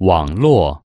网络